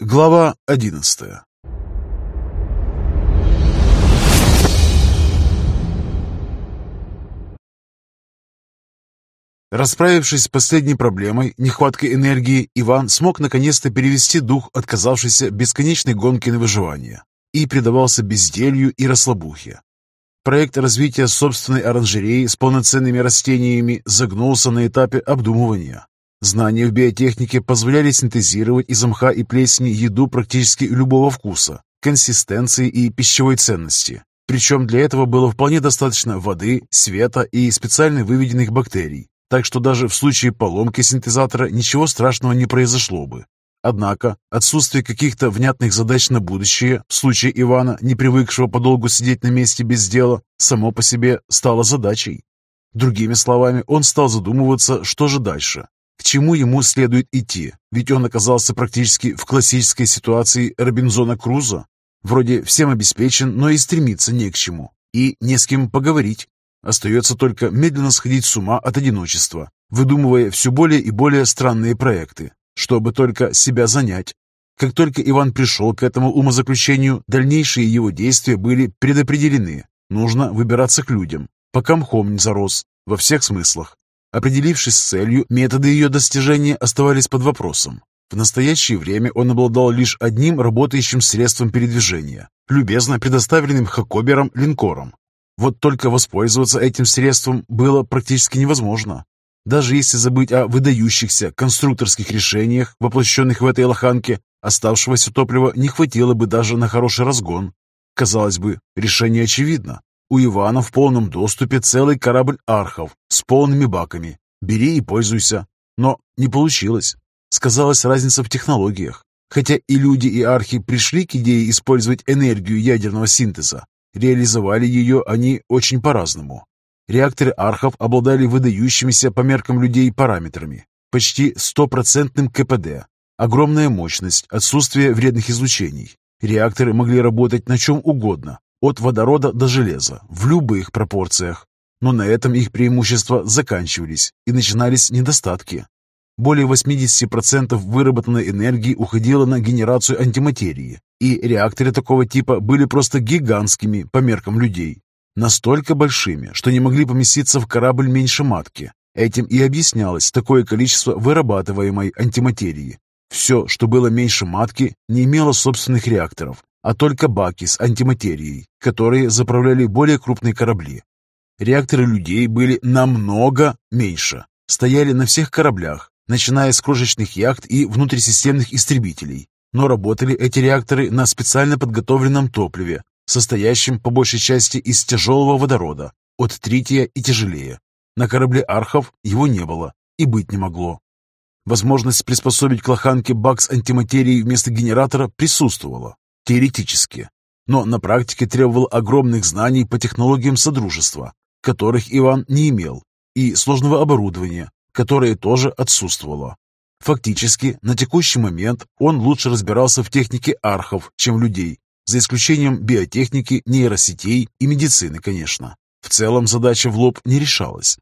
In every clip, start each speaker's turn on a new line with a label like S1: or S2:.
S1: Глава одиннадцатая Расправившись с последней проблемой, нехваткой энергии, Иван смог наконец-то перевести дух отказавшейся бесконечной гонки на выживание и предавался безделью и расслабухе. Проект развития собственной оранжереи с полноценными растениями загнулся на этапе обдумывания. Знания в биотехнике позволяли синтезировать из мха и плесени еду практически любого вкуса, консистенции и пищевой ценности. Причем для этого было вполне достаточно воды, света и специально выведенных бактерий, так что даже в случае поломки синтезатора ничего страшного не произошло бы. Однако отсутствие каких-то внятных задач на будущее в случае Ивана, не привыкшего подолгу сидеть на месте без дела, само по себе стало задачей. Другими словами, он стал задумываться, что же дальше, к чему ему следует идти, ведь он оказался практически в классической ситуации Робинзона Круза. Вроде всем обеспечен, но и стремиться не к чему, и не с кем поговорить. Остается только медленно сходить с ума от одиночества, выдумывая все более и более странные проекты, чтобы только себя занять. Как только Иван пришел к этому умозаключению, дальнейшие его действия были предопределены. Нужно выбираться к людям, пока мхом не зарос, во всех смыслах. Определившись с целью, методы ее достижения оставались под вопросом. В настоящее время он обладал лишь одним работающим средством передвижения, любезно предоставленным Хакобером линкором, вот только воспользоваться этим средством было практически невозможно. Даже если забыть о выдающихся конструкторских решениях, воплощенных в этой лоханке, оставшегося топлива не хватило бы даже на хороший разгон. Казалось бы, решение очевидно. У Ивана в полном доступе целый корабль архов с полными баками. Бери и пользуйся. Но не получилось. Сказалась разница в технологиях. Хотя и люди, и архи пришли к идее использовать энергию ядерного синтеза, Реализовали ее они очень по-разному. Реакторы архов обладали выдающимися по меркам людей параметрами. Почти стопроцентным КПД, огромная мощность, отсутствие вредных излучений. Реакторы могли работать на чем угодно, от водорода до железа, в любых пропорциях. Но на этом их преимущества заканчивались и начинались недостатки. Более 80% выработанной энергии уходило на генерацию антиматерии, и реакторы такого типа были просто гигантскими по меркам людей. Настолько большими, что не могли поместиться в корабль меньше матки. Этим и объяснялось такое количество вырабатываемой антиматерии. Все, что было меньше матки, не имело собственных реакторов, а только баки с антиматерией, которые заправляли более крупные корабли. Реакторы людей были намного меньше, стояли на всех кораблях, начиная с крошечных яхт и внутрисистемных истребителей. Но работали эти реакторы на специально подготовленном топливе, состоящем по большей части из тяжелого водорода, от трития и тяжелее. На корабле «Архов» его не было и быть не могло. Возможность приспособить к лоханке бак с антиматерией вместо генератора присутствовала, теоретически, но на практике требовал огромных знаний по технологиям Содружества, которых Иван не имел, и сложного оборудования, которое тоже отсутствовало. Фактически, на текущий момент он лучше разбирался в технике архов, чем людей, за исключением биотехники, нейросетей и медицины, конечно. В целом задача в лоб не решалась.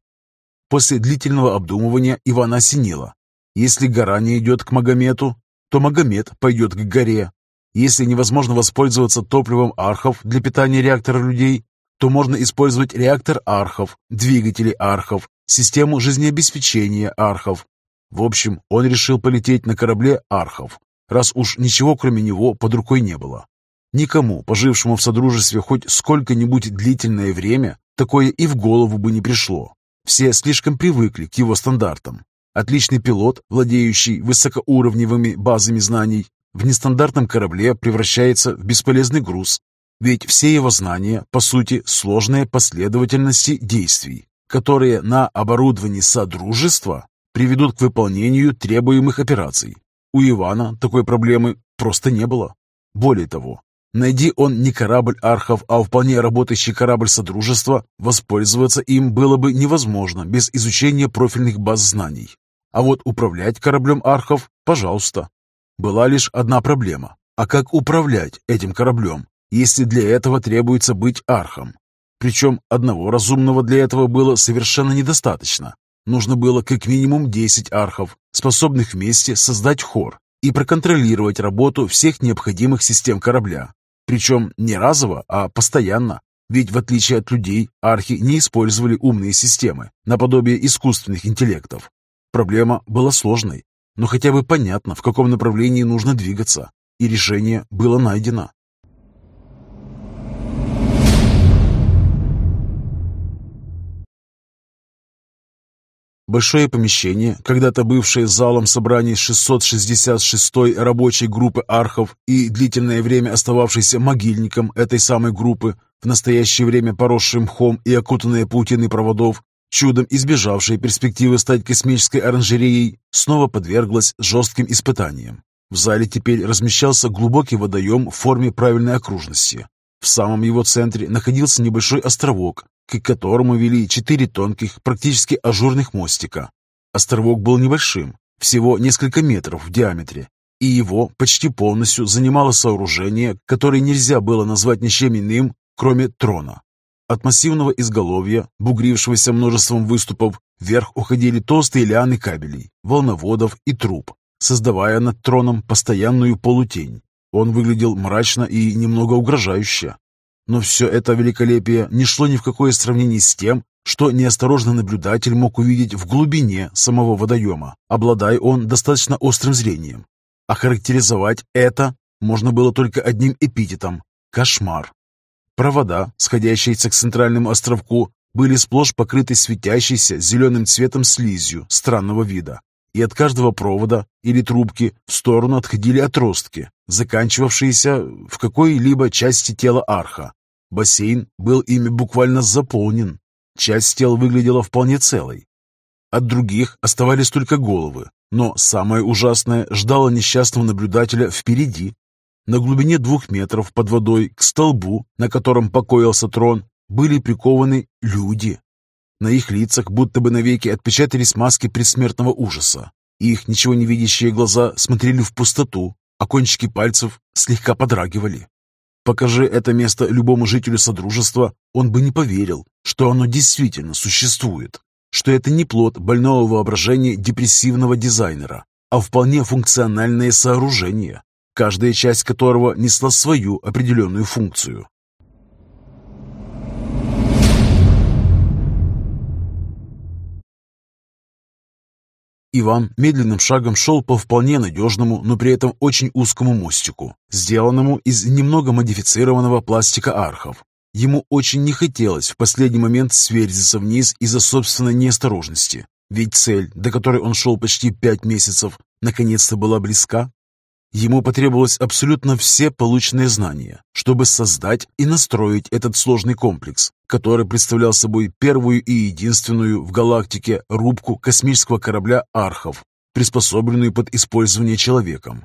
S1: После длительного обдумывания Ивана осенило. Если гора не идет к Магомету, то Магомед пойдет к горе. Если невозможно воспользоваться топливом архов для питания реактора людей, то можно использовать реактор архов, двигатели архов, систему жизнеобеспечения архов. В общем, он решил полететь на корабле архов, раз уж ничего кроме него под рукой не было. Никому, пожившему в Содружестве хоть сколько-нибудь длительное время, такое и в голову бы не пришло. Все слишком привыкли к его стандартам. Отличный пилот, владеющий высокоуровневыми базами знаний, в нестандартном корабле превращается в бесполезный груз, ведь все его знания, по сути, сложные последовательности действий, которые на оборудовании Содружества приведут к выполнению требуемых операций. У Ивана такой проблемы просто не было. Более того, найди он не корабль архов, а вполне работающий корабль Содружества, воспользоваться им было бы невозможно без изучения профильных баз знаний. А вот управлять кораблем архов – пожалуйста. Была лишь одна проблема. А как управлять этим кораблем, если для этого требуется быть архом? Причем одного разумного для этого было совершенно недостаточно. Нужно было как минимум 10 архов, способных вместе создать хор и проконтролировать работу всех необходимых систем корабля. Причем не разово, а постоянно. Ведь в отличие от людей, архи не использовали умные системы, наподобие искусственных интеллектов. Проблема была сложной, но хотя бы понятно, в каком направлении нужно двигаться, и решение было найдено. Большое помещение, когда-то бывшее залом собраний 666-й рабочей группы архов и длительное время остававшееся могильником этой самой группы, в настоящее время поросшим мхом и окутанное паутиной проводов, чудом избежавшее перспективы стать космической оранжереей, снова подверглось жестким испытаниям. В зале теперь размещался глубокий водоем в форме правильной окружности. В самом его центре находился небольшой островок, к которому вели четыре тонких, практически ажурных мостика. Островок был небольшим, всего несколько метров в диаметре, и его почти полностью занимало сооружение, которое нельзя было назвать ничем иным, кроме трона. От массивного изголовья, бугрившегося множеством выступов, вверх уходили толстые лианы кабелей, волноводов и труб, создавая над троном постоянную полутень. Он выглядел мрачно и немного угрожающе. Но все это великолепие не шло ни в какое сравнение с тем, что неосторожный наблюдатель мог увидеть в глубине самого водоема, обладая он достаточно острым зрением. Охарактеризовать это можно было только одним эпитетом – кошмар. Провода, сходящиеся к центральному островку, были сплошь покрыты светящейся зеленым цветом слизью странного вида, и от каждого провода или трубки в сторону отходили отростки, заканчивавшиеся в какой-либо части тела арха. Бассейн был ими буквально заполнен. Часть тел выглядела вполне целой. От других оставались только головы, но самое ужасное ждало несчастного наблюдателя впереди. На глубине двух метров под водой к столбу, на котором покоился трон, были прикованы люди. На их лицах будто бы навеки отпечатались маски предсмертного ужаса. Их ничего не видящие глаза смотрели в пустоту, а кончики пальцев слегка подрагивали. Покажи это место любому жителю Содружества, он бы не поверил, что оно действительно существует, что это не плод больного воображения депрессивного дизайнера, а вполне функциональное сооружение, каждая часть которого несла свою определенную функцию. Иван медленным шагом шел по вполне надежному, но при этом очень узкому мостику, сделанному из немного модифицированного пластика архов. Ему очень не хотелось в последний момент сверзиться вниз из-за собственной неосторожности, ведь цель, до которой он шел почти пять месяцев, наконец-то была близка. Ему потребовалось абсолютно все полученные знания, чтобы создать и настроить этот сложный комплекс, который представлял собой первую и единственную в галактике рубку космического корабля «Архов», приспособленную под использование человеком.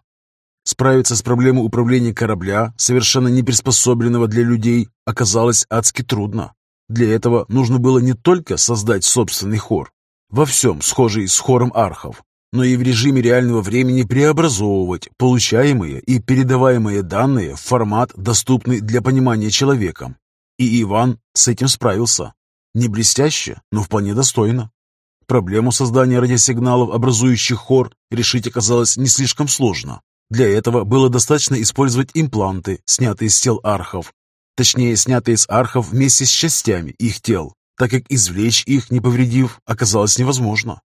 S1: Справиться с проблемой управления корабля, совершенно не приспособленного для людей, оказалось адски трудно. Для этого нужно было не только создать собственный хор, во всем схожий с хором архов, но и в режиме реального времени преобразовывать получаемые и передаваемые данные в формат, доступный для понимания человеком. И Иван с этим справился. Не блестяще, но вполне достойно. Проблему создания радиосигналов, образующих хор, решить оказалось не слишком сложно. Для этого было достаточно использовать импланты, снятые с тел архов. Точнее, снятые с архов вместе с частями их тел, так как извлечь их, не повредив, оказалось невозможно.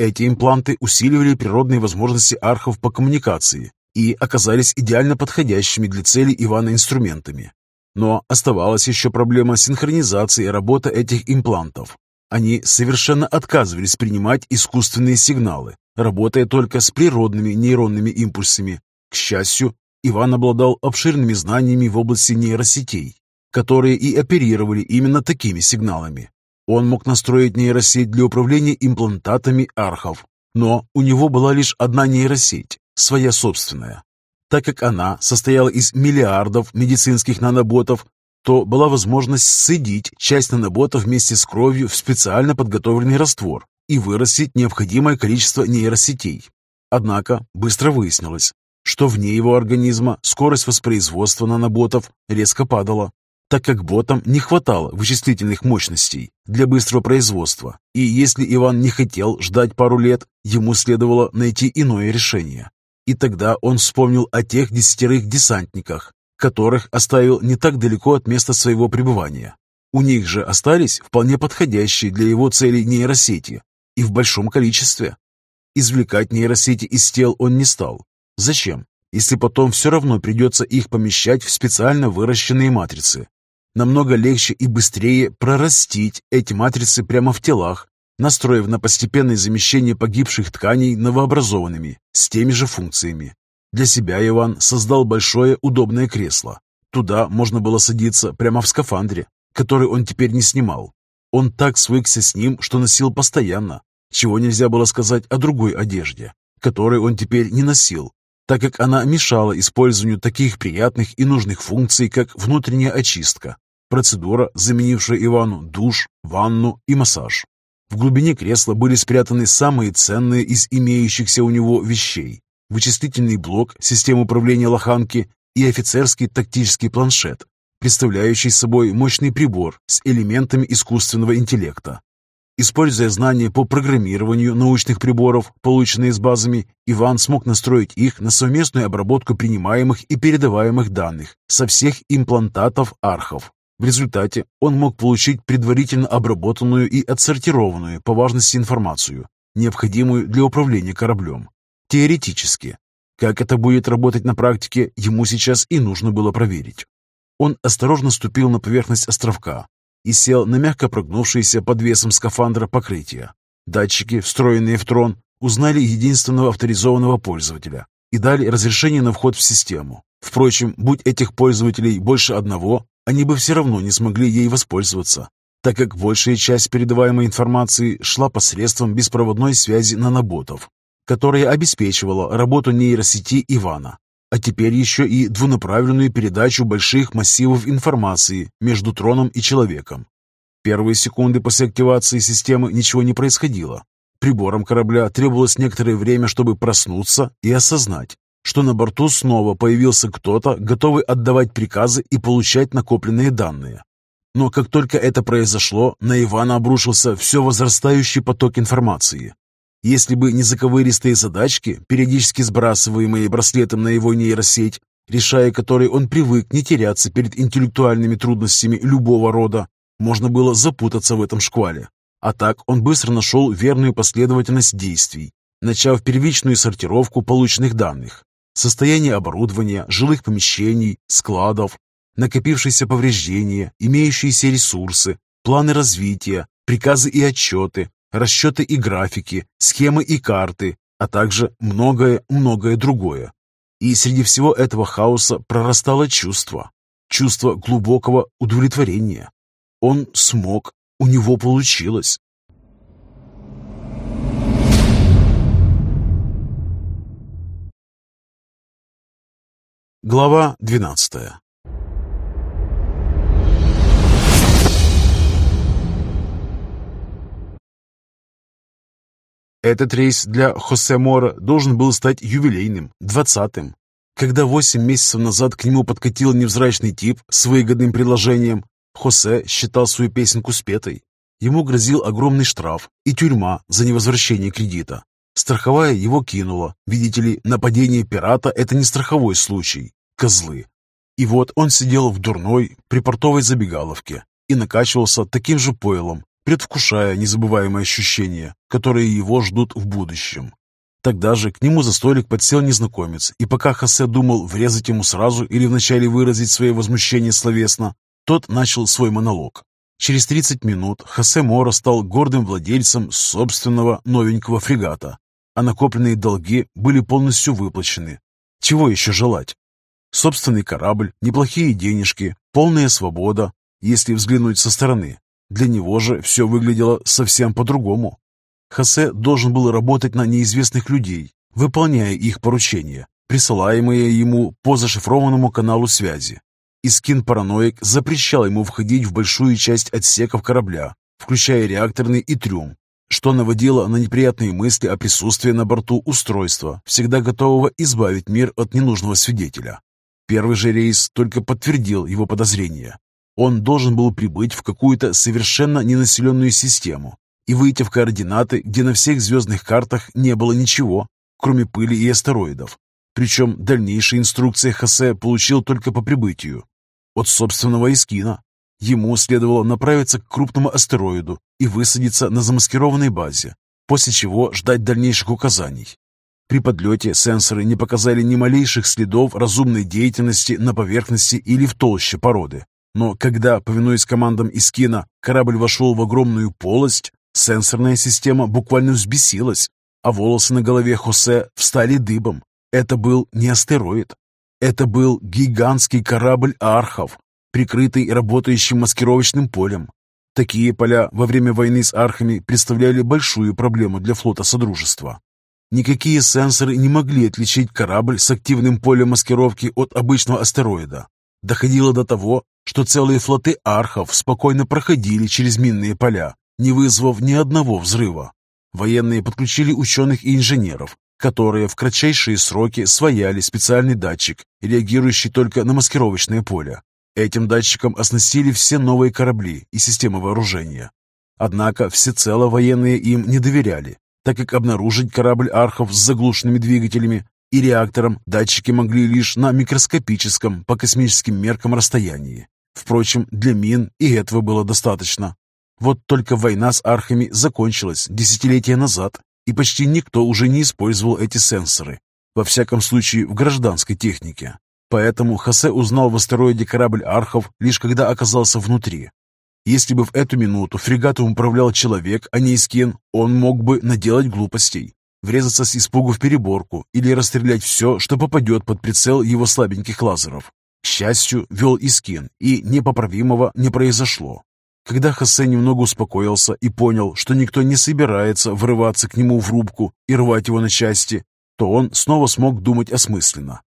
S1: Эти импланты усиливали природные возможности архов по коммуникации и оказались идеально подходящими для цели Ивана инструментами. Но оставалась еще проблема синхронизации работы этих имплантов. Они совершенно отказывались принимать искусственные сигналы, работая только с природными нейронными импульсами. К счастью, Иван обладал обширными знаниями в области нейросетей, которые и оперировали именно такими сигналами. Он мог настроить нейросеть для управления имплантатами архов, но у него была лишь одна нейросеть, своя собственная. Так как она состояла из миллиардов медицинских наноботов, то была возможность сцедить часть наноботов вместе с кровью в специально подготовленный раствор и вырастить необходимое количество нейросетей. Однако быстро выяснилось, что вне его организма скорость воспроизводства наноботов резко падала, так как ботам не хватало вычислительных мощностей для быстрого производства, и если Иван не хотел ждать пару лет, ему следовало найти иное решение. И тогда он вспомнил о тех десятерых десантниках, которых оставил не так далеко от места своего пребывания. У них же остались вполне подходящие для его целей нейросети, и в большом количестве. Извлекать нейросети из тел он не стал. Зачем, если потом все равно придется их помещать в специально выращенные матрицы? Намного легче и быстрее прорастить эти матрицы прямо в телах, настроив на постепенное замещение погибших тканей новообразованными, с теми же функциями. Для себя Иван создал большое удобное кресло. Туда можно было садиться прямо в скафандре, который он теперь не снимал. Он так свыкся с ним, что носил постоянно, чего нельзя было сказать о другой одежде, которую он теперь не носил, так как она мешала использованию таких приятных и нужных функций, как внутренняя очистка, процедура, заменившая Ивану душ, ванну и массаж. В глубине кресла были спрятаны самые ценные из имеющихся у него вещей. Вычислительный блок, система управления лоханки и офицерский тактический планшет, представляющий собой мощный прибор с элементами искусственного интеллекта. Используя знания по программированию научных приборов, полученные с базами, Иван смог настроить их на совместную обработку принимаемых и передаваемых данных со всех имплантатов архов. В результате он мог получить предварительно обработанную и отсортированную по важности информацию, необходимую для управления кораблем. Теоретически. Как это будет работать на практике, ему сейчас и нужно было проверить. Он осторожно ступил на поверхность островка и сел на мягко прогнувшееся под весом скафандра покрытие. Датчики, встроенные в трон, узнали единственного авторизованного пользователя и дали разрешение на вход в систему. Впрочем, будь этих пользователей больше одного, они бы все равно не смогли ей воспользоваться, так как большая часть передаваемой информации шла посредством беспроводной связи наноботов, которая обеспечивала работу нейросети Ивана а теперь еще и двунаправленную передачу больших массивов информации между троном и человеком. Первые секунды после активации системы ничего не происходило. Приборам корабля требовалось некоторое время, чтобы проснуться и осознать, что на борту снова появился кто-то, готовый отдавать приказы и получать накопленные данные. Но как только это произошло, на Ивана обрушился все возрастающий поток информации. Если бы не заковыристые задачки, периодически сбрасываемые браслетом на его нейросеть, решая которые он привык не теряться перед интеллектуальными трудностями любого рода, можно было запутаться в этом шквале. А так он быстро нашел верную последовательность действий, начав первичную сортировку полученных данных. Состояние оборудования, жилых помещений, складов, накопившиеся повреждения, имеющиеся ресурсы, планы развития, приказы и отчеты, расчеты и графики, схемы и карты, а также многое-многое другое. И среди всего этого хаоса прорастало чувство, чувство глубокого удовлетворения. Он смог, у него получилось. Глава двенадцатая Этот рейс для Хосе Мора должен был стать юбилейным, двадцатым. Когда восемь месяцев назад к нему подкатил невзрачный тип с выгодным предложением, Хосе считал свою песенку спетой. Ему грозил огромный штраф и тюрьма за невозвращение кредита. Страховая его кинула. Видите ли, нападение пирата – это не страховой случай. Козлы. И вот он сидел в дурной припортовой забегаловке и накачивался таким же пойлом, предвкушая незабываемые ощущения, которые его ждут в будущем. Тогда же к нему за столик подсел незнакомец, и пока Хосе думал врезать ему сразу или вначале выразить свое возмущение словесно, тот начал свой монолог. Через 30 минут Хосе Мора стал гордым владельцем собственного новенького фрегата, а накопленные долги были полностью выплачены. Чего еще желать? Собственный корабль, неплохие денежки, полная свобода, если взглянуть со стороны. Для него же все выглядело совсем по-другому. Хосе должен был работать на неизвестных людей, выполняя их поручения, присылаемые ему по зашифрованному каналу связи. Искин параноик запрещал ему входить в большую часть отсеков корабля, включая реакторный и трюм, что наводило на неприятные мысли о присутствии на борту устройства, всегда готового избавить мир от ненужного свидетеля. Первый же рейс только подтвердил его подозрения. Он должен был прибыть в какую-то совершенно ненаселенную систему и выйти в координаты, где на всех звездных картах не было ничего, кроме пыли и астероидов. Причем дальнейшие инструкции Хосе получил только по прибытию. От собственного Искина. Ему следовало направиться к крупному астероиду и высадиться на замаскированной базе, после чего ждать дальнейших указаний. При подлете сенсоры не показали ни малейших следов разумной деятельности на поверхности или в толще породы. Но когда, повинуясь командам Искина, корабль вошел в огромную полость, сенсорная система буквально взбесилась, а волосы на голове Хосе встали дыбом. Это был не астероид. Это был гигантский корабль Архов, прикрытый работающим маскировочным полем. Такие поля во время войны с Архами представляли большую проблему для флота Содружества. Никакие сенсоры не могли отличить корабль с активным полем маскировки от обычного астероида. Доходило до того, что целые флоты архов спокойно проходили через минные поля, не вызвав ни одного взрыва. Военные подключили ученых и инженеров, которые в кратчайшие сроки свояли специальный датчик, реагирующий только на маскировочное поле. Этим датчиком оснастили все новые корабли и системы вооружения. Однако всецело военные им не доверяли, так как обнаружить корабль архов с заглушенными двигателями и реактором датчики могли лишь на микроскопическом по космическим меркам расстоянии. Впрочем, для мин и этого было достаточно. Вот только война с архами закончилась десятилетия назад, и почти никто уже не использовал эти сенсоры, во всяком случае в гражданской технике. Поэтому Хосе узнал в астероиде корабль архов, лишь когда оказался внутри. Если бы в эту минуту фрегатом управлял человек, а не Искин, он мог бы наделать глупостей, врезаться с испугу в переборку или расстрелять все, что попадет под прицел его слабеньких лазеров. К счастью, вел Искин, и непоправимого не произошло. Когда Хосе немного успокоился и понял, что никто не собирается врываться к нему в рубку и рвать его на части, то он снова смог думать осмысленно.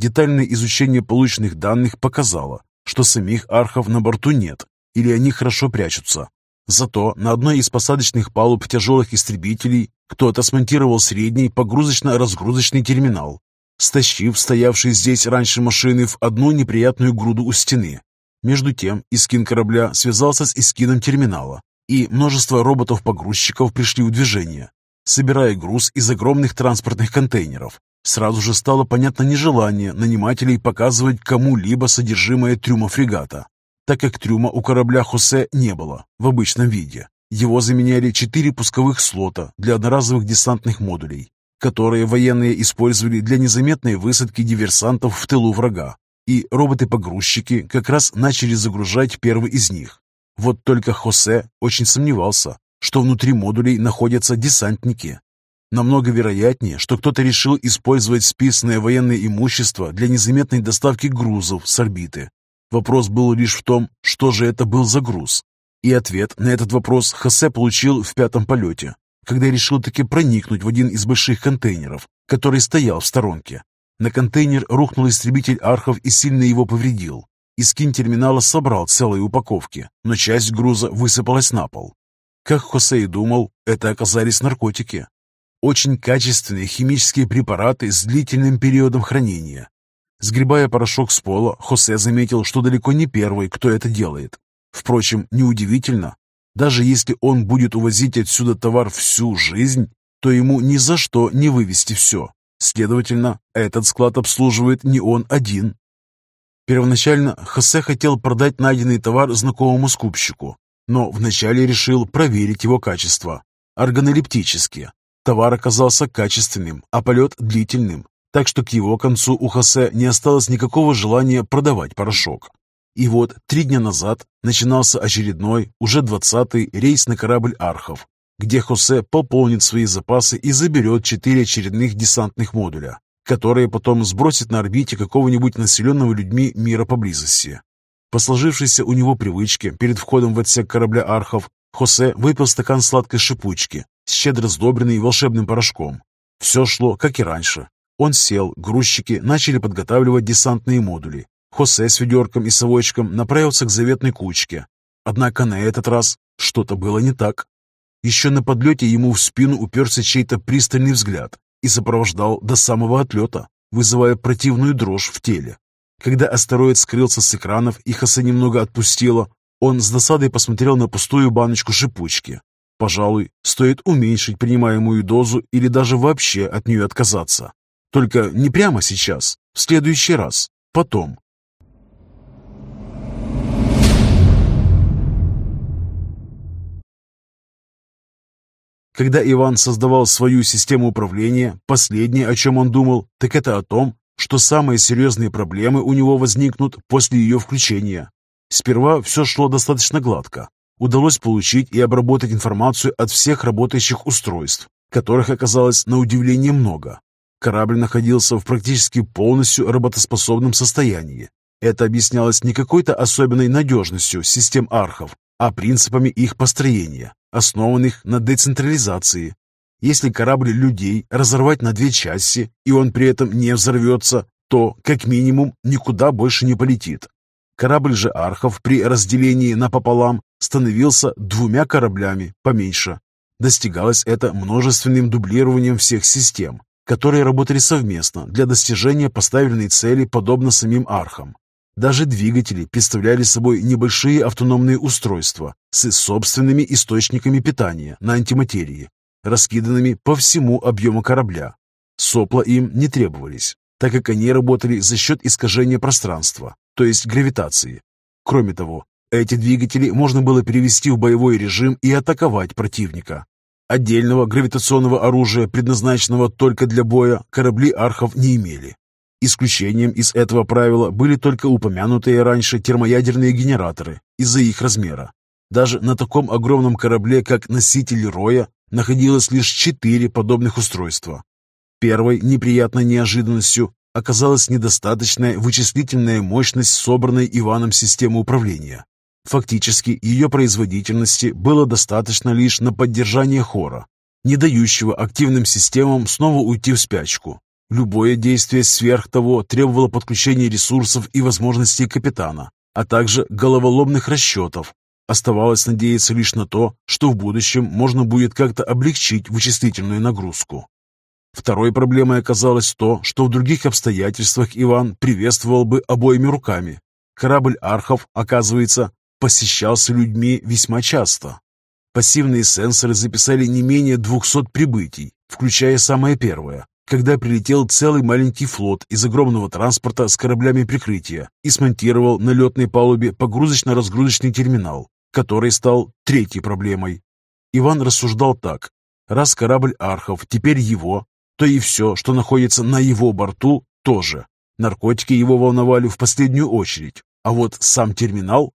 S1: Детальное изучение полученных данных показало, что самих архов на борту нет, или они хорошо прячутся. Зато на одной из посадочных палуб тяжелых истребителей кто-то смонтировал средний погрузочно-разгрузочный терминал, стащив стоявшие здесь раньше машины в одну неприятную груду у стены. Между тем Искин корабля связался с Искином терминала, и множество роботов-погрузчиков пришли в движение, собирая груз из огромных транспортных контейнеров. Сразу же стало понятно нежелание нанимателей показывать кому-либо содержимое трюма фрегата, так как трюма у корабля Хосе не было в обычном виде. Его заменяли четыре пусковых слота для одноразовых десантных модулей, которые военные использовали для незаметной высадки диверсантов в тылу врага и роботы-погрузчики как раз начали загружать первый из них. Вот только Хосе очень сомневался, что внутри модулей находятся десантники. Намного вероятнее, что кто-то решил использовать списанное военное имущество для незаметной доставки грузов с орбиты. Вопрос был лишь в том, что же это был за груз. И ответ на этот вопрос Хосе получил в пятом полете, когда решил таки проникнуть в один из больших контейнеров, который стоял в сторонке. На контейнер рухнул истребитель архов и сильно его повредил. Искин терминала собрал целые упаковки, но часть груза высыпалась на пол. Как Хосе и думал, это оказались наркотики. Очень качественные химические препараты с длительным периодом хранения. Сгребая порошок с пола, Хосе заметил, что далеко не первый, кто это делает. Впрочем, неудивительно. Даже если он будет увозить отсюда товар всю жизнь, то ему ни за что не вывести все. Следовательно, этот склад обслуживает не он один. Первоначально Хосе хотел продать найденный товар знакомому скупщику, но вначале решил проверить его качество. Органолептически. Товар оказался качественным, а полет длительным, так что к его концу у Хосе не осталось никакого желания продавать порошок. И вот три дня назад начинался очередной, уже двадцатый рейс на корабль «Архов», где Хосе пополнит свои запасы и заберет четыре очередных десантных модуля, которые потом сбросит на орбите какого-нибудь населенного людьми мира поблизости. По сложившейся у него привычке перед входом в отсек корабля Архов, Хосе выпил стакан сладкой шипучки, щедро сдобренный волшебным порошком. Все шло, как и раньше. Он сел, грузчики начали подготавливать десантные модули. Хосе с ведерком и совочком направился к заветной кучке. Однако на этот раз что-то было не так. Еще на подлете ему в спину уперся чей-то пристальный взгляд и сопровождал до самого отлета, вызывая противную дрожь в теле. Когда астероид скрылся с экранов и Хосе немного отпустило, он с досадой посмотрел на пустую баночку шипучки. Пожалуй, стоит уменьшить принимаемую дозу или даже вообще от нее отказаться. Только не прямо сейчас, в следующий раз, потом. Когда Иван создавал свою систему управления, последнее, о чем он думал, так это о том, что самые серьезные проблемы у него возникнут после ее включения. Сперва все шло достаточно гладко. Удалось получить и обработать информацию от всех работающих устройств, которых оказалось на удивление много. Корабль находился в практически полностью работоспособном состоянии. Это объяснялось не какой-то особенной надежностью систем архов, а принципами их построения, основанных на децентрализации. Если корабль людей разорвать на две части, и он при этом не взорвется, то, как минимум, никуда больше не полетит. Корабль же архов при разделении напополам становился двумя кораблями поменьше. Достигалось это множественным дублированием всех систем, которые работали совместно для достижения поставленной цели подобно самим архам. Даже двигатели представляли собой небольшие автономные устройства с собственными источниками питания на антиматерии, раскиданными по всему объему корабля. Сопла им не требовались, так как они работали за счет искажения пространства, то есть гравитации. Кроме того, эти двигатели можно было перевести в боевой режим и атаковать противника. Отдельного гравитационного оружия, предназначенного только для боя, корабли архов не имели. Исключением из этого правила были только упомянутые раньше термоядерные генераторы из-за их размера. Даже на таком огромном корабле, как носитель Роя, находилось лишь четыре подобных устройства. Первой неприятной неожиданностью оказалась недостаточная вычислительная мощность собранной Иваном системы управления. Фактически ее производительности было достаточно лишь на поддержание хора, не дающего активным системам снова уйти в спячку. Любое действие сверх того требовало подключения ресурсов и возможностей капитана, а также головоломных расчетов. Оставалось надеяться лишь на то, что в будущем можно будет как-то облегчить вычислительную нагрузку. Второй проблемой оказалось то, что в других обстоятельствах Иван приветствовал бы обоими руками. Корабль Архов, оказывается, посещался людьми весьма часто. Пассивные сенсоры записали не менее 200 прибытий, включая самое первое, когда прилетел целый маленький флот из огромного транспорта с кораблями прикрытия и смонтировал на летной палубе погрузочно-разгрузочный терминал, который стал третьей проблемой. Иван рассуждал так. Раз корабль Архов теперь его, то и все, что находится на его борту, тоже. Наркотики его волновали в последнюю очередь, а вот сам терминал...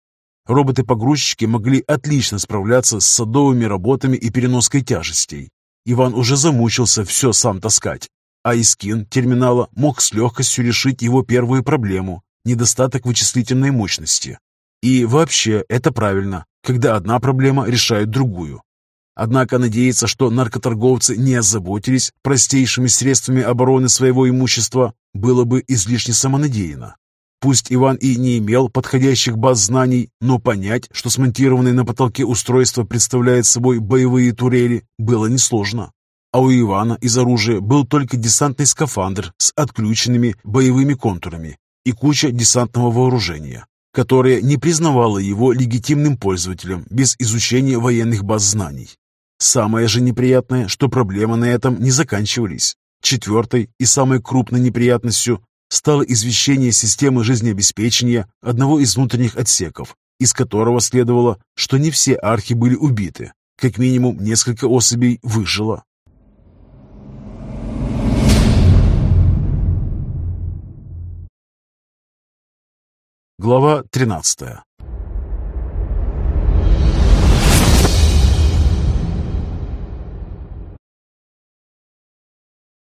S1: Роботы-погрузчики могли отлично справляться с садовыми работами и переноской тяжестей. Иван уже замучился все сам таскать, а Искин терминала мог с легкостью решить его первую проблему – недостаток вычислительной мощности. И вообще это правильно, когда одна проблема решает другую. Однако надеяться, что наркоторговцы не озаботились простейшими средствами обороны своего имущества, было бы излишне самонадеянно. Пусть Иван и не имел подходящих баз знаний, но понять, что смонтированное на потолке устройство представляет собой боевые турели, было несложно а у Ивана из оружия был только десантный скафандр с отключенными боевыми контурами и куча десантного вооружения, которое не признавало его легитимным пользователем без изучения военных баз знаний. Самое же неприятное, что проблемы на этом не заканчивались. Четвертой и самой крупной неприятностью стало извещение системы жизнеобеспечения одного из внутренних отсеков, из которого следовало, что не все архи были убиты, как минимум несколько особей выжило. Глава 13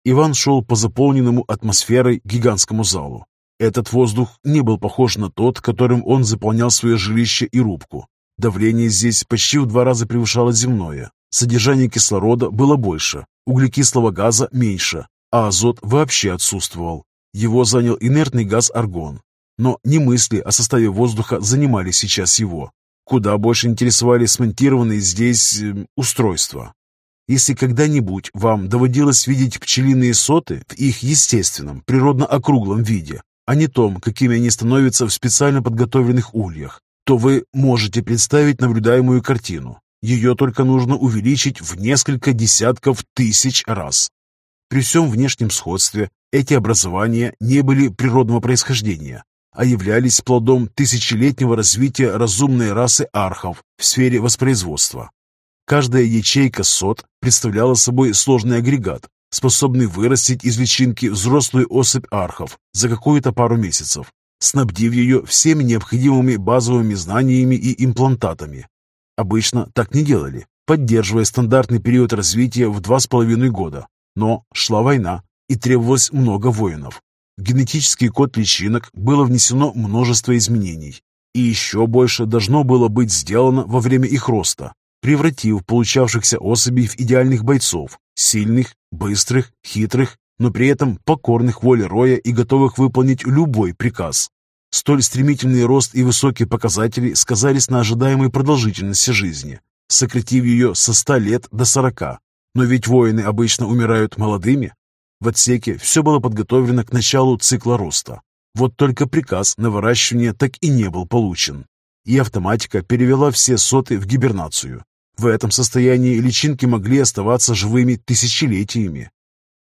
S1: Иван шел по заполненному атмосферой гигантскому залу. Этот воздух не был похож на тот, которым он заполнял свое жилище и рубку. Давление здесь почти в два раза превышало земное. Содержание кислорода было больше, углекислого газа меньше, а азот вообще отсутствовал. Его занял инертный газ аргон, но не мысли о составе воздуха занимали сейчас его. Куда больше интересовали смонтированные здесь э, устройства. Если когда-нибудь вам доводилось видеть пчелиные соты в их естественном, природно-округлом виде, а не том, какими они становятся в специально подготовленных ульях, то вы можете представить наблюдаемую картину. Ее только нужно увеличить в несколько десятков тысяч раз. При всем внешнем сходстве эти образования не были природного происхождения, а являлись плодом тысячелетнего развития разумной расы архов в сфере воспроизводства. Каждая ячейка сот представляла собой сложный агрегат, способный вырастить из личинки взрослую особь архов за какую-то пару месяцев, снабдив ее всеми необходимыми базовыми знаниями и имплантатами. Обычно так не делали, поддерживая стандартный период развития в два с половиной года. Но шла война, и требовалось много воинов. В генетический код личинок было внесено множество изменений, и еще больше должно было быть сделано во время их роста, превратив получавшихся особей в идеальных бойцов, сильных, быстрых, хитрых, но при этом покорных воле Роя и готовых выполнить любой приказ. Столь стремительный рост и высокие показатели сказались на ожидаемой продолжительности жизни, сократив ее со 100 лет до 40. Но ведь воины обычно умирают молодыми. В отсеке все было подготовлено к началу цикла роста. Вот только приказ на выращивание так и не был получен. И автоматика перевела все соты в гибернацию. В этом состоянии личинки могли оставаться живыми тысячелетиями.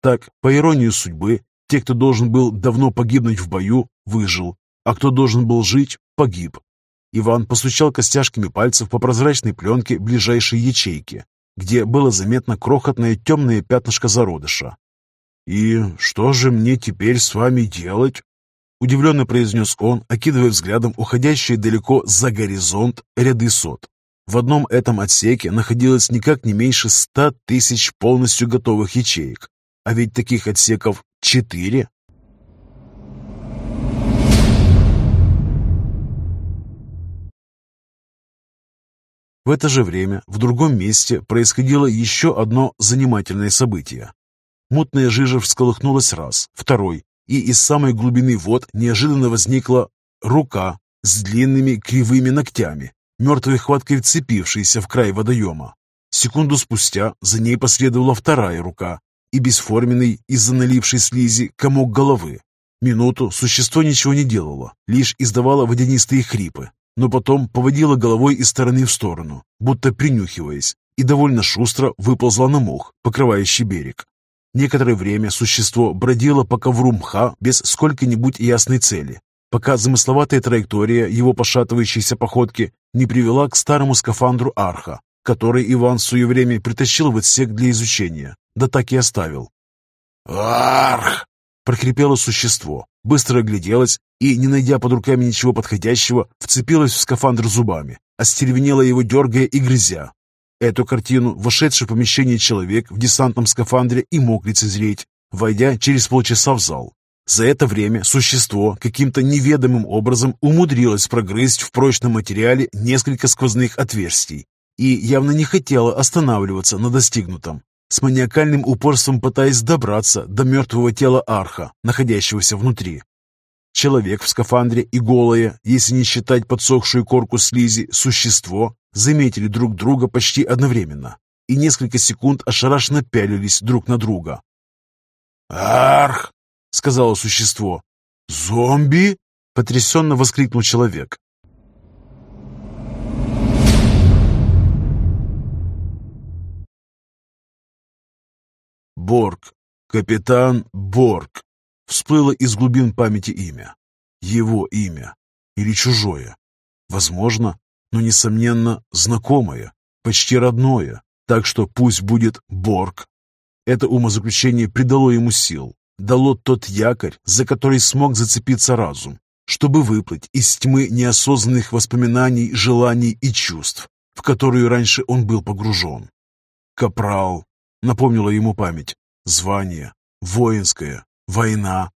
S1: Так, по иронии судьбы, те, кто должен был давно погибнуть в бою, выжил, а кто должен был жить, погиб. Иван постучал костяшками пальцев по прозрачной пленке ближайшей ячейки, где было заметно крохотное темное пятнышко зародыша. «И что же мне теперь с вами делать?» Удивленно произнес он, окидывая взглядом уходящие далеко за горизонт ряды сот. В одном этом отсеке находилось никак не меньше ста тысяч полностью готовых ячеек. А ведь таких отсеков четыре. В это же время в другом месте происходило еще одно занимательное событие. Мутная жижа всколыхнулась раз, второй, и из самой глубины вод неожиданно возникла рука с длинными кривыми ногтями, мертвой хваткой вцепившаяся в край водоема. Секунду спустя за ней последовала вторая рука и бесформенный из-за налившей слизи комок головы. Минуту существо ничего не делало, лишь издавало водянистые хрипы, но потом поводила головой из стороны в сторону, будто принюхиваясь, и довольно шустро выползла на мох, покрывающий берег. Некоторое время существо бродило по ковру мха без сколько-нибудь ясной цели, пока замысловатая траектория его пошатывающейся походки не привела к старому скафандру арха, который Иван в свое время притащил в отсек для изучения, да так и оставил. «Арх!» — прохрипело существо, быстро огляделось и, не найдя под руками ничего подходящего, вцепилась в скафандр зубами, остервенела его дергая и грызя. Эту картину вошедший в помещение человек в десантном скафандре и мог лицезреть, войдя через полчаса в зал. За это время существо каким-то неведомым образом умудрилось прогрызть в прочном материале несколько сквозных отверстий и явно не хотело останавливаться на достигнутом, с маниакальным упорством пытаясь добраться до мертвого тела арха, находящегося внутри. Человек в скафандре и голое, если не считать подсохшую корку слизи, существо заметили друг друга почти одновременно и несколько секунд ошарашенно пялились друг на друга. «Арх!» — сказала существо. «Зомби?» — потрясенно воскликнул человек. Борг. Капитан Борг. Всплыло из глубин памяти имя. Его имя. Или чужое. Возможно, но, несомненно, знакомое, почти родное. Так что пусть будет Борг. Это умозаключение придало ему сил, дало тот якорь, за который смог зацепиться разум, чтобы выплыть из тьмы неосознанных воспоминаний, желаний и чувств, в которую раньше он был погружен. Капрал, напомнила ему память, звание, воинское, Война.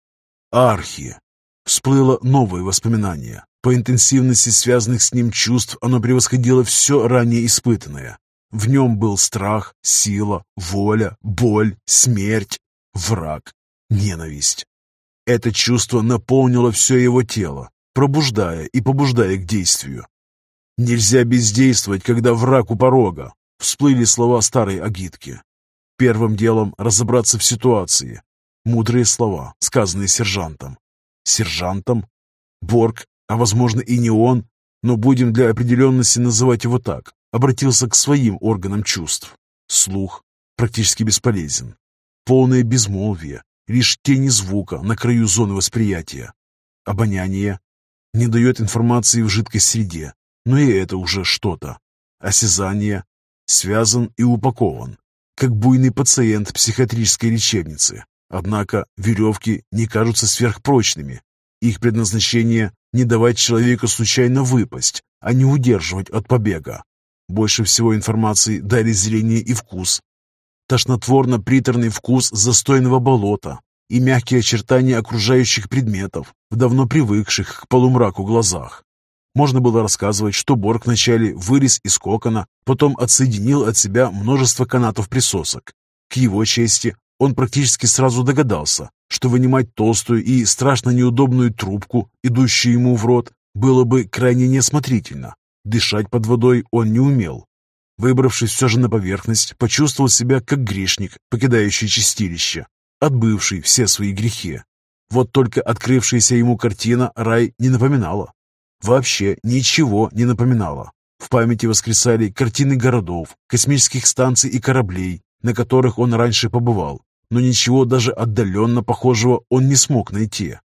S1: Архи. Всплыло новое воспоминание. По интенсивности связанных с ним чувств оно превосходило все ранее испытанное. В нем был страх, сила, воля, боль, смерть, враг, ненависть. Это чувство наполнило все его тело, пробуждая и побуждая к действию. «Нельзя бездействовать, когда враг у порога», — всплыли слова старой агитки. Первым делом разобраться в ситуации, Мудрые слова, сказанные сержантом. Сержантом? Борг, а возможно и не он, но будем для определенности называть его так, обратился к своим органам чувств. Слух практически бесполезен. полное безмолвие, лишь тени звука на краю зоны восприятия. Обоняние не дает информации в жидкой среде, но и это уже что-то. Осязание связан и упакован, как буйный пациент психиатрической лечебницы. Однако веревки не кажутся сверхпрочными. Их предназначение – не давать человеку случайно выпасть, а не удерживать от побега. Больше всего информации дали зрение и вкус. Тошнотворно-приторный вкус застойного болота и мягкие очертания окружающих предметов в давно привыкших к полумраку глазах. Можно было рассказывать, что Борг вначале вылез из кокона, потом отсоединил от себя множество канатов присосок. К его чести, он практически сразу догадался, что вынимать толстую и страшно неудобную трубку, идущую ему в рот, было бы крайне неосмотрительно. Дышать под водой он не умел. Выбравшись все же на поверхность, почувствовал себя как грешник, покидающий чистилище, отбывший все свои грехи. Вот только открывшаяся ему картина рай не напоминала. Вообще ничего не напоминала. В памяти воскресали картины городов, космических станций и кораблей, на которых он раньше побывал, но ничего даже отдаленно похожего он не смог найти.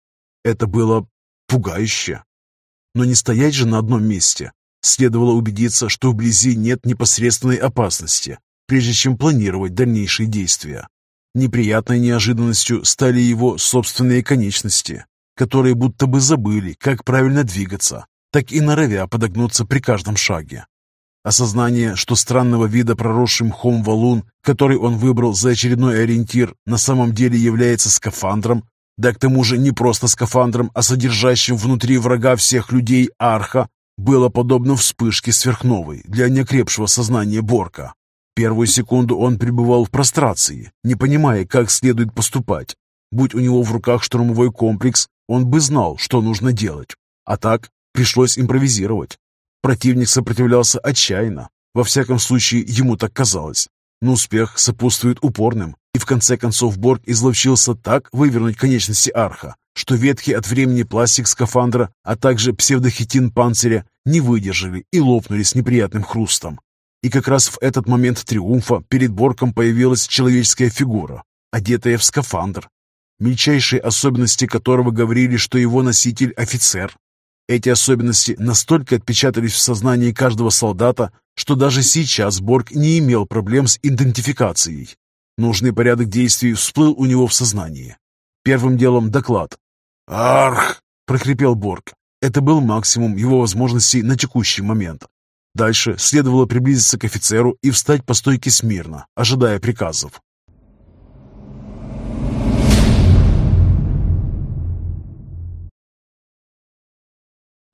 S1: Это было пугающе. Но не стоять же на одном месте. Следовало убедиться, что вблизи нет непосредственной опасности, прежде чем планировать дальнейшие действия. Неприятной неожиданностью стали его собственные конечности, которые будто бы забыли, как правильно двигаться, так и норовя подогнуться при каждом шаге. Осознание, что странного вида проросший мхом валун, который он выбрал за очередной ориентир, на самом деле является скафандром, да к тому же не просто скафандром, а содержащим внутри врага всех людей арха, было подобно вспышке сверхновой для неокрепшего сознания Борка. Первую секунду он пребывал в прострации, не понимая, как следует поступать. Будь у него в руках штурмовой комплекс, он бы знал, что нужно делать. А так пришлось импровизировать. Противник сопротивлялся отчаянно. Во всяком случае, ему так казалось. Но успех сопутствует упорным, и в конце концов Борг изловчился так вывернуть конечности арха, что ветхий от времени пластик скафандра, а также псевдохитин панциря не выдержали и лопнули с неприятным хрустом. И как раз в этот момент триумфа перед Борком появилась человеческая фигура, одетая в скафандр, мельчайшие особенности которого говорили, что его носитель – офицер, эти особенности настолько отпечатались в сознании каждого солдата, что даже сейчас Борг не имел проблем с идентификацией. Нужный порядок действий всплыл у него в сознании. Первым делом доклад. «Арх!» – прохрипел Борг. Это был максимум его возможностей на текущий момент. Дальше следовало приблизиться к офицеру и встать по стойке смирно, ожидая приказов.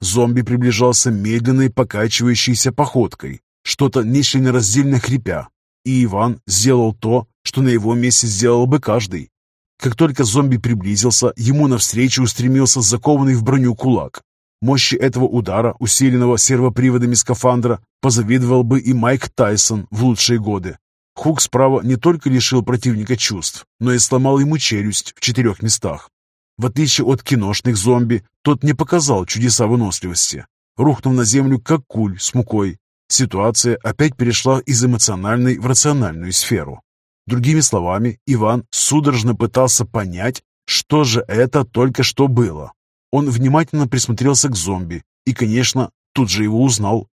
S1: Зомби приближался медленной, покачивающейся походкой, что-то нечленораздельно хрипя. И Иван сделал то, что на его месте сделал бы каждый. Как только зомби приблизился, ему навстречу устремился закованный в броню кулак. Мощи этого удара, усиленного сервоприводами скафандра, позавидовал бы и Майк Тайсон в лучшие годы. Хук справа не только лишил противника чувств, но и сломал ему челюсть в четырех местах. В отличие от киношных зомби, тот не показал чудеса выносливости. Рухнув на землю, как куль с мукой. Ситуация опять перешла из эмоциональной в рациональную сферу. Другими словами, Иван судорожно пытался понять, что же это только что было. Он внимательно присмотрелся к зомби и, конечно, тут же его узнал.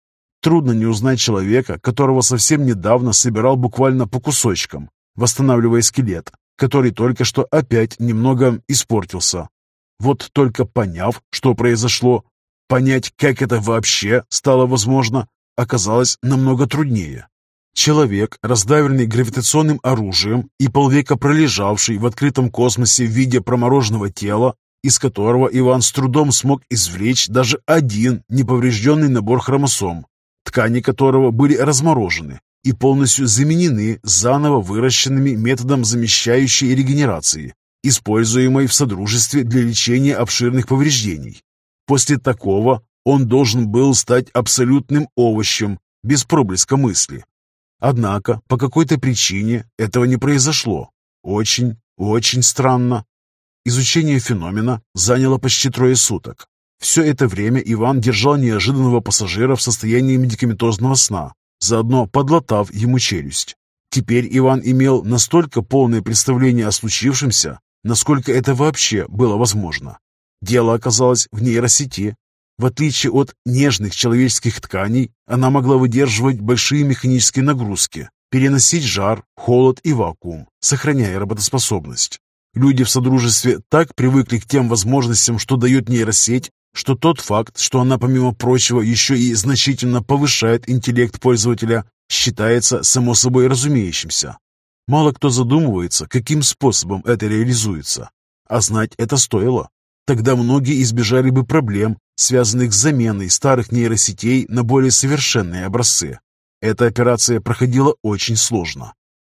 S1: Трудно не узнать человека, которого совсем недавно собирал буквально по кусочкам, восстанавливая скелет, который только что опять немного испортился. Вот только поняв, что произошло, понять, как это вообще стало возможно, оказалось намного труднее. Человек, раздавленный гравитационным оружием и полвека пролежавший в открытом космосе в виде промороженного тела, из которого Иван с трудом смог извлечь даже один неповрежденный набор хромосом, ткани которого были разморожены, и полностью заменены заново выращенными методом замещающей регенерации, используемой в Содружестве для лечения обширных повреждений. После такого он должен был стать абсолютным овощем, без проблеска мысли. Однако, по какой-то причине этого не произошло. Очень, очень странно. Изучение феномена заняло почти трое суток. Все это время Иван держал неожиданного пассажира в состоянии медикаментозного сна, заодно подлатав ему челюсть. Теперь Иван имел настолько полное представление о случившемся, насколько это вообще было возможно. Дело оказалось в нейросети. В отличие от нежных человеческих тканей, она могла выдерживать большие механические нагрузки, переносить жар, холод и вакуум, сохраняя работоспособность. Люди в Содружестве так привыкли к тем возможностям, что дает нейросеть, что тот факт, что она, помимо прочего, еще и значительно повышает интеллект пользователя, считается само собой разумеющимся. Мало кто задумывается, каким способом это реализуется. А знать это стоило. Тогда многие избежали бы проблем, связанных с заменой старых нейросетей на более совершенные образцы. Эта операция проходила очень сложно.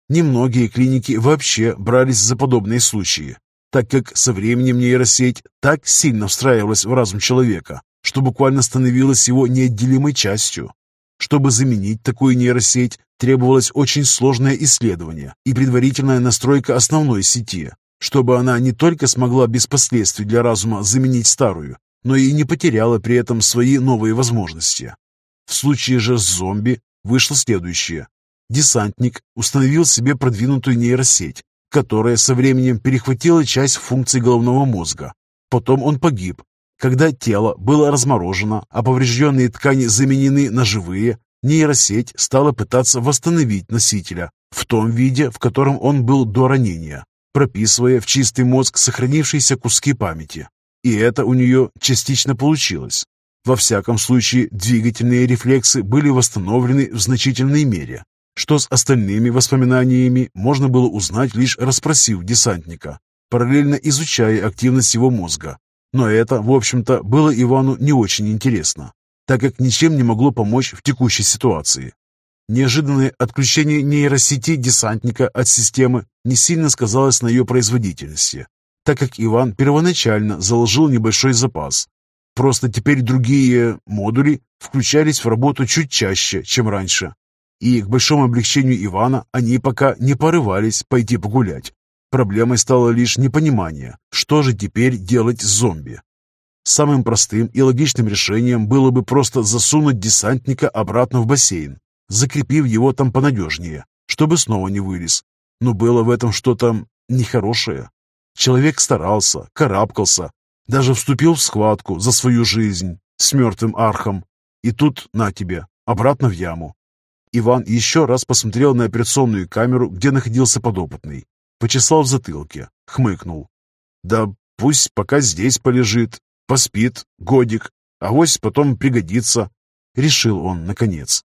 S1: Немногие клиники вообще брались за подобные случаи, так как со временем нейросеть так сильно встраивалась в разум человека, что буквально становилась его неотделимой частью. Чтобы заменить такую нейросеть, требовалось очень сложное исследование и предварительная настройка основной сети, чтобы она не только смогла без последствий для разума заменить старую, но и не потеряла при этом свои новые возможности. В случае же с зомби вышло следующее. Десантник установил себе продвинутую нейросеть, которая со временем перехватила часть функций головного мозга. Потом он погиб, когда тело было разморожено, а поврежденные ткани заменены на живые, нейросеть стала пытаться восстановить носителя в том виде, в котором он был до ранения, прописывая в чистый мозг сохранившиеся куски памяти. И это у нее частично получилось. Во всяком случае, двигательные рефлексы были восстановлены в значительной мере, что с остальными воспоминаниями можно было узнать лишь расспросив десантника, параллельно изучая активность его мозга, но это, в общем-то, было Ивану не очень интересно, так как ничем не могло помочь в текущей ситуации. Неожиданное отключение нейросети десантника от системы не сильно сказалось на ее производительности, так как Иван первоначально заложил небольшой запас. Просто теперь другие модули включались в работу чуть чаще, чем раньше. И, к большому облегчению Ивана, они пока не порывались пойти погулять. Проблемой стало лишь непонимание, что же теперь делать с зомби. Самым простым и логичным решением было бы просто засунуть десантника обратно в бассейн, закрепив его там понадежнее, чтобы снова не вылез. Но было в этом что-то нехорошее. Человек старался, карабкался, даже вступил в схватку за свою жизнь с мертвым архом. И тут на тебе, обратно в яму. Иван еще раз посмотрел на операционную камеру, где находился подопытный, Почесал в затылке, хмыкнул. Да пусть пока здесь полежит, поспит годик, а вось потом пригодится, решил он наконец.